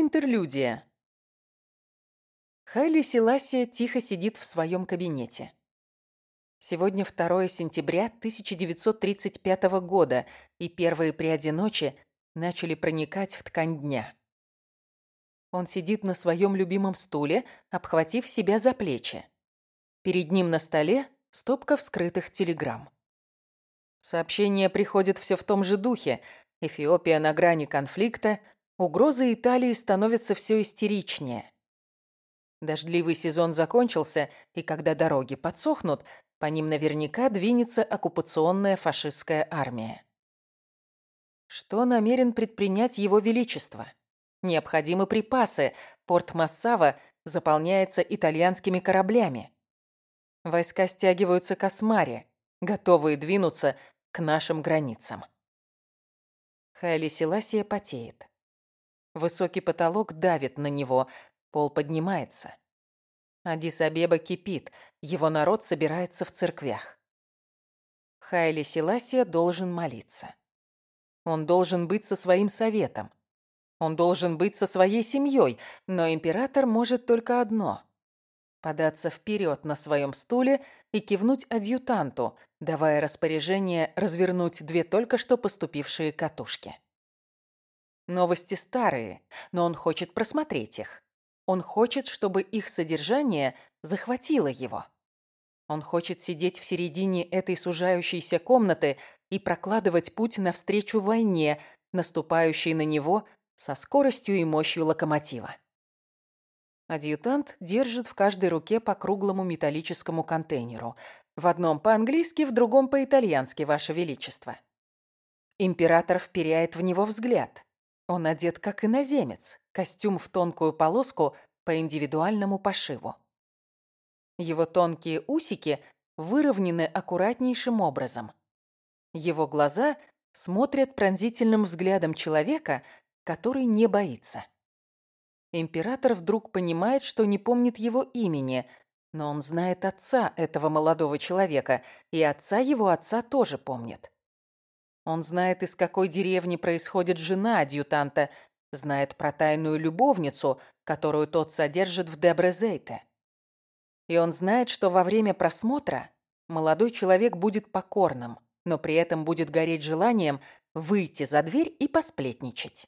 Интерлюдия. Хайли Селасия тихо сидит в своем кабинете. Сегодня 2 сентября 1935 года, и первые пряди ночи начали проникать в ткань дня. Он сидит на своем любимом стуле, обхватив себя за плечи. Перед ним на столе стопка вскрытых телеграмм. Сообщения приходят все в том же духе. Эфиопия на грани конфликта, угрозы Италии становятся все истеричнее. Дождливый сезон закончился, и когда дороги подсохнут, по ним наверняка двинется оккупационная фашистская армия. Что намерен предпринять его величество? Необходимы припасы. Порт Массава заполняется итальянскими кораблями. Войска стягиваются к Осмаре, готовые двинуться к нашим границам. Хайли Селасия потеет. Высокий потолок давит на него, пол поднимается. Адис-Абеба кипит, его народ собирается в церквях. Хайли Селасия должен молиться. Он должен быть со своим советом. Он должен быть со своей семьей, но император может только одно – податься вперед на своем стуле и кивнуть адъютанту, давая распоряжение развернуть две только что поступившие катушки. Новости старые, но он хочет просмотреть их. Он хочет, чтобы их содержание захватило его. Он хочет сидеть в середине этой сужающейся комнаты и прокладывать путь навстречу войне, наступающей на него со скоростью и мощью локомотива. Адъютант держит в каждой руке по круглому металлическому контейнеру. В одном по-английски, в другом по-итальянски, Ваше Величество. Император вперяет в него взгляд. Он одет как иноземец, костюм в тонкую полоску по индивидуальному пошиву. Его тонкие усики выровнены аккуратнейшим образом. Его глаза смотрят пронзительным взглядом человека, который не боится. Император вдруг понимает, что не помнит его имени, но он знает отца этого молодого человека, и отца его отца тоже помнит. Он знает, из какой деревни происходит жена адъютанта, знает про тайную любовницу, которую тот содержит в Дебрезейте. И он знает, что во время просмотра молодой человек будет покорным, но при этом будет гореть желанием выйти за дверь и посплетничать.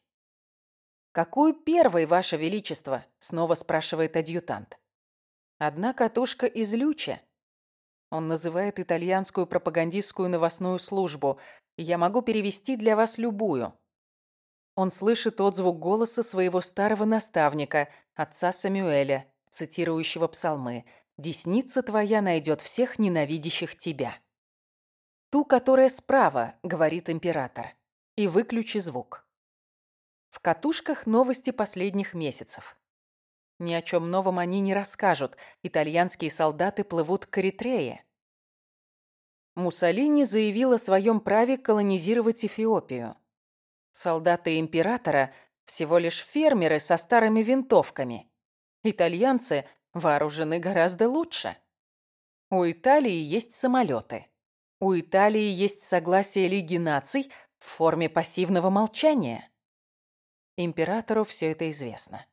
«Какую первой, Ваше Величество?» — снова спрашивает адъютант. «Одна катушка из Люча». Он называет итальянскую пропагандистскую новостную службу. Я могу перевести для вас любую. Он слышит отзвук голоса своего старого наставника, отца Самюэля, цитирующего псалмы «Десница твоя найдет всех ненавидящих тебя». «Ту, которая справа», — говорит император, — «и выключи звук». В катушках новости последних месяцев. Ни о чем новом они не расскажут. Итальянские солдаты плывут к Эритрее. Муссолини заявил о своем праве колонизировать Эфиопию. Солдаты императора всего лишь фермеры со старыми винтовками. Итальянцы вооружены гораздо лучше. У Италии есть самолеты. У Италии есть согласие Лиги наций в форме пассивного молчания. Императору все это известно.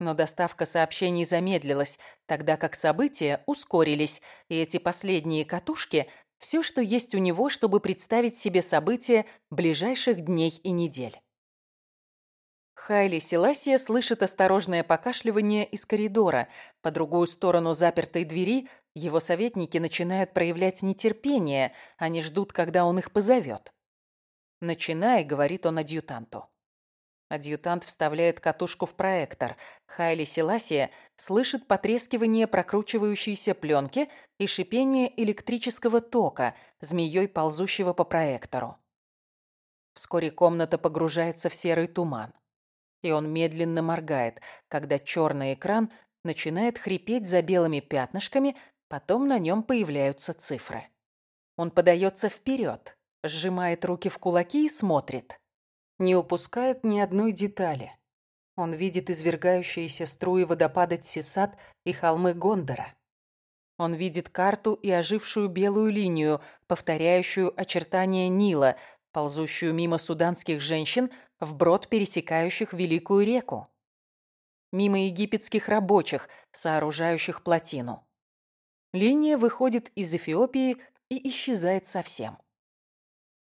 Но доставка сообщений замедлилась, тогда как события ускорились, и эти последние катушки – все, что есть у него, чтобы представить себе события ближайших дней и недель. Хайли Селасия слышит осторожное покашливание из коридора. По другую сторону запертой двери его советники начинают проявлять нетерпение, они ждут, когда он их позовет. «Начинай», — говорит он адъютанту. Адъютант вставляет катушку в проектор. Хайли Селасия слышит потрескивание прокручивающейся пленки и шипение электрического тока, змеей ползущего по проектору. Вскоре комната погружается в серый туман. И он медленно моргает, когда черный экран начинает хрипеть за белыми пятнышками, потом на нем появляются цифры. Он подается вперед, сжимает руки в кулаки и смотрит не упускает ни одной детали. Он видит извергающиеся струи водопада Тсисат и холмы Гондора. Он видит карту и ожившую белую линию, повторяющую очертания Нила, ползущую мимо суданских женщин, вброд пересекающих Великую реку. мимо египетских рабочих, сооружающих плотину. Линия выходит из Эфиопии и исчезает совсем.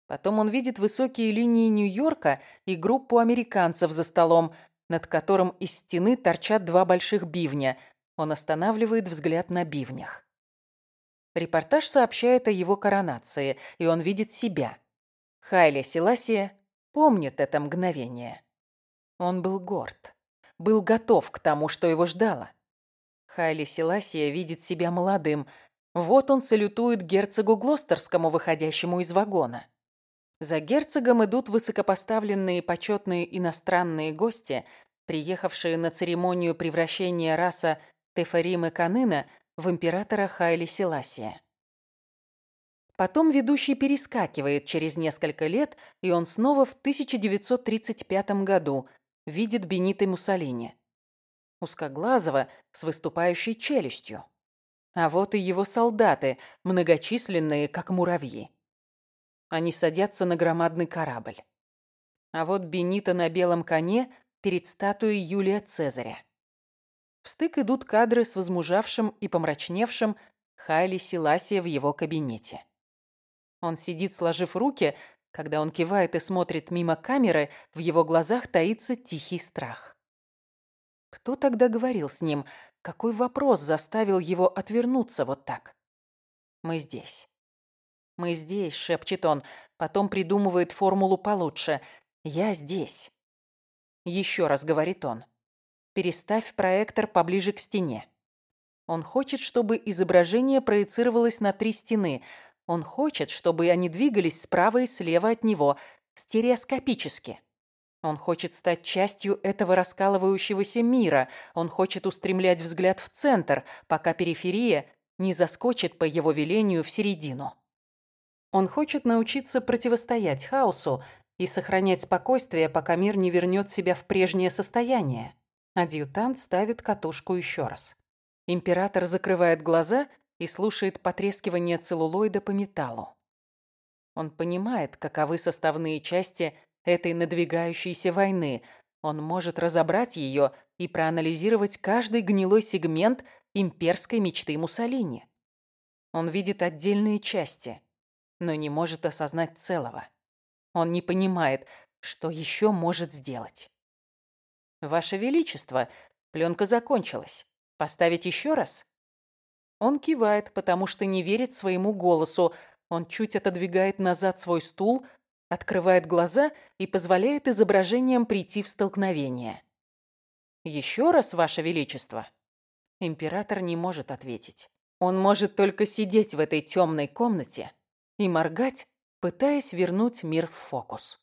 Потом он видит высокие линии Нью-Йорка и группу американцев за столом, над которым из стены торчат два больших бивня. Он останавливает взгляд на бивнях. Репортаж сообщает о его коронации, и он видит себя. Хайли Селасия помнит это мгновение. Он был горд, был готов к тому, что его ждало. Хайли Селасия видит себя молодым. Вот он салютует герцогу Глостерскому, выходящему из вагона. За герцогом идут высокопоставленные почетные иностранные гости, приехавшие на церемонию превращения раса Тефарима Канына в императора Хайли Селасия. Потом ведущий перескакивает через несколько лет, и он снова в 1935 году видит Бенито Муссолини. Узкоглазого, с выступающей челюстью. А вот и его солдаты, многочисленные, как муравьи. Они садятся на громадный корабль. А вот Бенито на белом коне перед статуей Юлия Цезаря. В стык идут кадры с возмужавшим и помрачневшим Хайли Селасия в его кабинете. Он сидит, сложив руки, когда он кивает и смотрит мимо камеры, в его глазах таится тихий страх. Кто тогда говорил с ним? Какой вопрос заставил его отвернуться вот так? Мы здесь. «Мы здесь», — шепчет он, потом придумывает формулу получше. «Я здесь». Еще раз говорит он. «Переставь проектор поближе к стене». Он хочет, чтобы изображение проецировалось на три стены. Он хочет, чтобы они двигались справа и слева от него, стереоскопически. Он хочет стать частью этого раскалывающегося мира. Он хочет устремлять взгляд в центр, пока периферия не заскочит по его велению в середину. Он хочет научиться противостоять хаосу и сохранять спокойствие, пока мир не вернет себя в прежнее состояние. Адъютант ставит катушку еще раз. Император закрывает глаза и слушает потрескивание целлулоида по металлу. Он понимает, каковы составные части этой надвигающейся войны. Он может разобрать ее и проанализировать каждый гнилой сегмент имперской мечты Муссолини. Он видит отдельные части, но не может осознать целого. Он не понимает, что еще может сделать. «Ваше Величество, пленка закончилась. Поставить еще раз?» Он кивает, потому что не верит своему голосу. Он чуть отодвигает назад свой стул, открывает глаза и позволяет изображениям прийти в столкновение. «Еще раз, Ваше Величество?» Император не может ответить. Он может только сидеть в этой темной комнате и моргать, пытаясь вернуть мир в фокус.